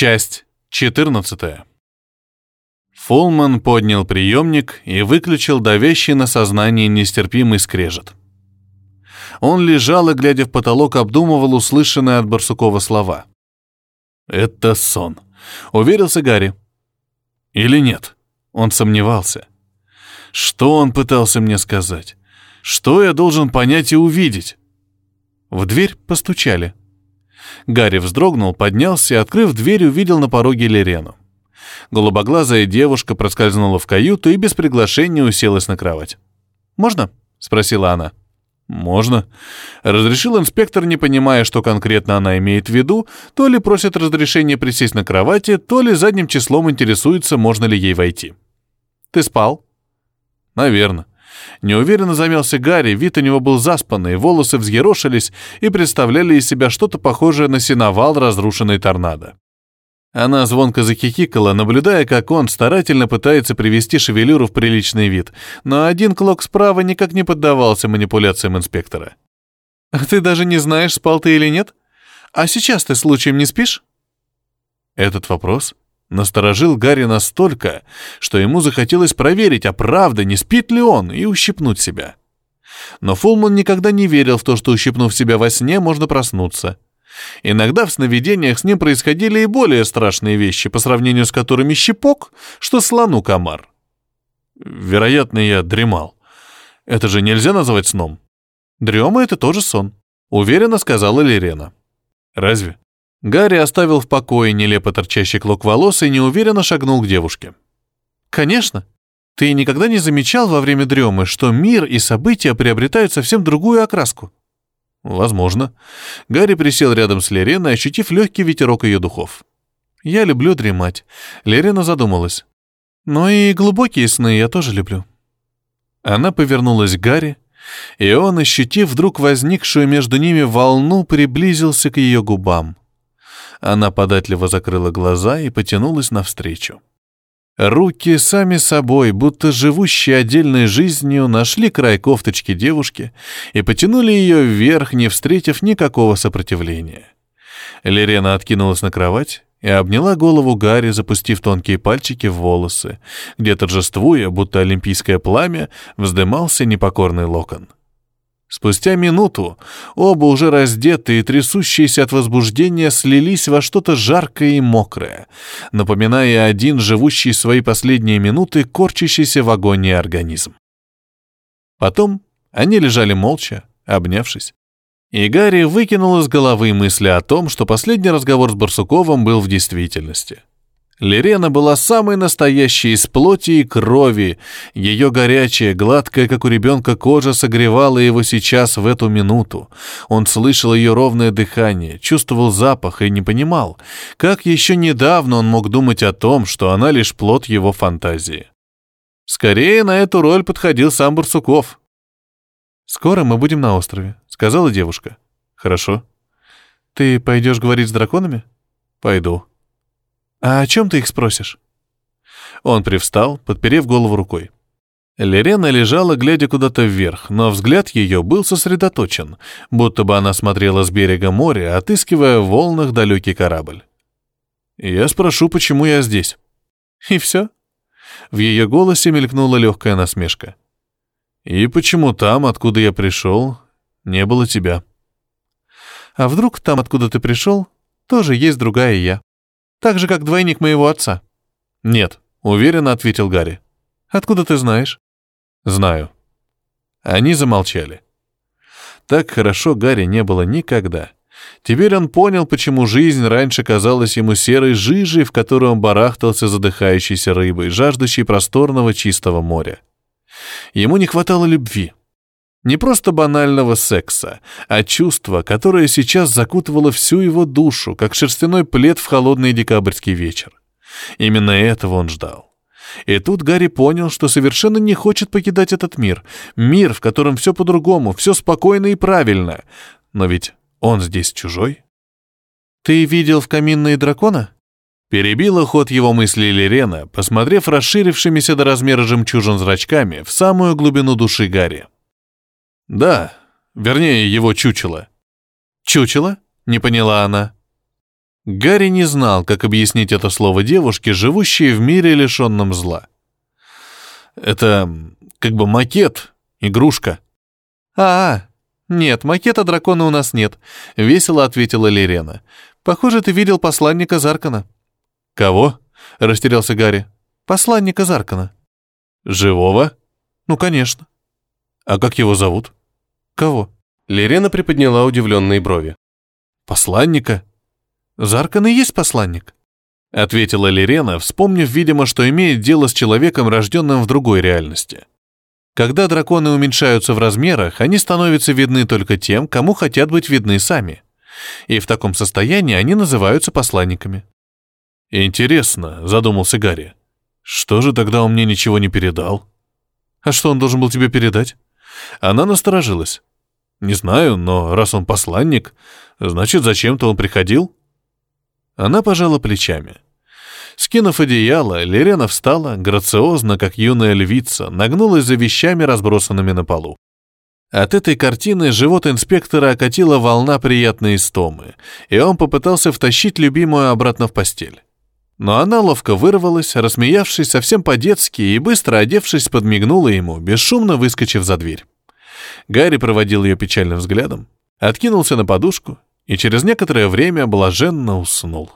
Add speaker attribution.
Speaker 1: Часть 14. Фулман поднял приемник и выключил давящий на сознание нестерпимый скрежет. Он лежал и, глядя в потолок, обдумывал услышанные от Барсукова слова. «Это сон», — уверился Гарри. «Или нет?» Он сомневался. «Что он пытался мне сказать? Что я должен понять и увидеть?» В дверь постучали. Гарри вздрогнул, поднялся и, открыв дверь, увидел на пороге Лерену. Голубоглазая девушка проскользнула в каюту и без приглашения уселась на кровать. «Можно?» — спросила она. «Можно», — разрешил инспектор, не понимая, что конкретно она имеет в виду, то ли просит разрешения присесть на кровати, то ли задним числом интересуется, можно ли ей войти. «Ты спал?» «Наверно». Неуверенно замялся Гарри, вид у него был заспанный, волосы взъерошились и представляли из себя что-то похожее на сеновал, разрушенный торнадо. Она звонко захихикала, наблюдая, как он старательно пытается привести шевелюру в приличный вид, но один клок справа никак не поддавался манипуляциям инспектора. «А ты даже не знаешь, спал ты или нет? А сейчас ты случаем не спишь?» Этот вопрос насторожил Гарри настолько, что ему захотелось проверить, а правда, не спит ли он, и ущипнуть себя. Но Фулман никогда не верил в то, что, ущипнув себя во сне, можно проснуться. Иногда в сновидениях с ним происходили и более страшные вещи, по сравнению с которыми щепок, что слону комар. Вероятно, я дремал. Это же нельзя назвать сном. Дрема — это тоже сон, уверенно сказала Лерена. Разве? Гарри оставил в покое нелепо торчащий клок волос и неуверенно шагнул к девушке. «Конечно. Ты никогда не замечал во время дремы, что мир и события приобретают совсем другую окраску?» «Возможно». Гарри присел рядом с Лереной, ощутив легкий ветерок ее духов. «Я люблю дремать». Лерена задумалась. «Но и глубокие сны я тоже люблю». Она повернулась к Гарри, и он, ощутив вдруг возникшую между ними волну, приблизился к ее губам. Она податливо закрыла глаза и потянулась навстречу. Руки сами собой, будто живущие отдельной жизнью, нашли край кофточки девушки и потянули ее вверх, не встретив никакого сопротивления. Лерена откинулась на кровать и обняла голову Гарри, запустив тонкие пальчики в волосы, где, торжествуя, будто олимпийское пламя, вздымался непокорный локон. Спустя минуту оба уже раздетые и трясущиеся от возбуждения слились во что-то жаркое и мокрое, напоминая один живущий свои последние минуты корчащийся в агонии организм. Потом они лежали молча, обнявшись, и Гарри выкинул из головы мысли о том, что последний разговор с Барсуковым был в действительности. Лерена была самой настоящей из плоти и крови. Ее горячая, гладкая, как у ребенка, кожа согревала его сейчас в эту минуту. Он слышал ее ровное дыхание, чувствовал запах и не понимал, как еще недавно он мог думать о том, что она лишь плод его фантазии. Скорее на эту роль подходил сам Барсуков. «Скоро мы будем на острове», — сказала девушка. «Хорошо». «Ты пойдешь говорить с драконами?» «Пойду». «А о чем ты их спросишь?» Он привстал, подперев голову рукой. Лерена лежала, глядя куда-то вверх, но взгляд ее был сосредоточен, будто бы она смотрела с берега моря, отыскивая в волнах далекий корабль. «Я спрошу, почему я здесь?» «И все?» В ее голосе мелькнула легкая насмешка. «И почему там, откуда я пришел, не было тебя?» «А вдруг там, откуда ты пришел, тоже есть другая я?» Так же, как двойник моего отца». «Нет», — уверенно ответил Гарри. «Откуда ты знаешь?» «Знаю». Они замолчали. Так хорошо Гарри не было никогда. Теперь он понял, почему жизнь раньше казалась ему серой жижей, в которой он барахтался задыхающейся рыбой, жаждущей просторного чистого моря. Ему не хватало любви. Не просто банального секса, а чувства, которое сейчас закутывало всю его душу, как шерстяной плед в холодный декабрьский вечер. Именно этого он ждал. И тут Гарри понял, что совершенно не хочет покидать этот мир. Мир, в котором все по-другому, все спокойно и правильно. Но ведь он здесь чужой. «Ты видел в каминные дракона?» Перебила ход его мысли Лерена, посмотрев расширившимися до размера жемчужин зрачками в самую глубину души Гарри. «Да, вернее, его чучело». «Чучело?» — не поняла она. Гарри не знал, как объяснить это слово девушке, живущей в мире, лишенном зла. Это как бы макет, игрушка. «А, нет, макета дракона у нас нет», — весело ответила Лерена. «Похоже, ты видел посланника Заркана». «Кого?» — растерялся Гарри. «Посланника Заркана». «Живого?» «Ну, конечно». «А как его зовут?» «Кого?»
Speaker 2: Лерена приподняла удивленные брови.
Speaker 1: «Посланника?» «Заркан и есть посланник», — ответила Лерена, вспомнив, видимо, что имеет дело с человеком, рожденным в другой реальности. Когда драконы уменьшаются в размерах, они становятся видны только тем, кому хотят быть видны сами. И в таком состоянии они называются посланниками. «Интересно», — задумался Гарри. «Что же тогда он мне ничего не передал?» «А что он должен был тебе передать?» Она насторожилась. «Не знаю, но раз он посланник, значит, зачем-то он приходил?» Она пожала плечами. Скинув одеяло, Лерена встала, грациозно, как юная львица, нагнулась за вещами, разбросанными на полу. От этой картины живот инспектора окатила волна приятной истомы, и он попытался втащить любимую обратно в постель. Но она ловко вырвалась, рассмеявшись совсем по-детски и быстро одевшись, подмигнула ему, бесшумно выскочив за дверь. Гарри проводил ее печальным взглядом, откинулся на подушку и через некоторое время блаженно уснул.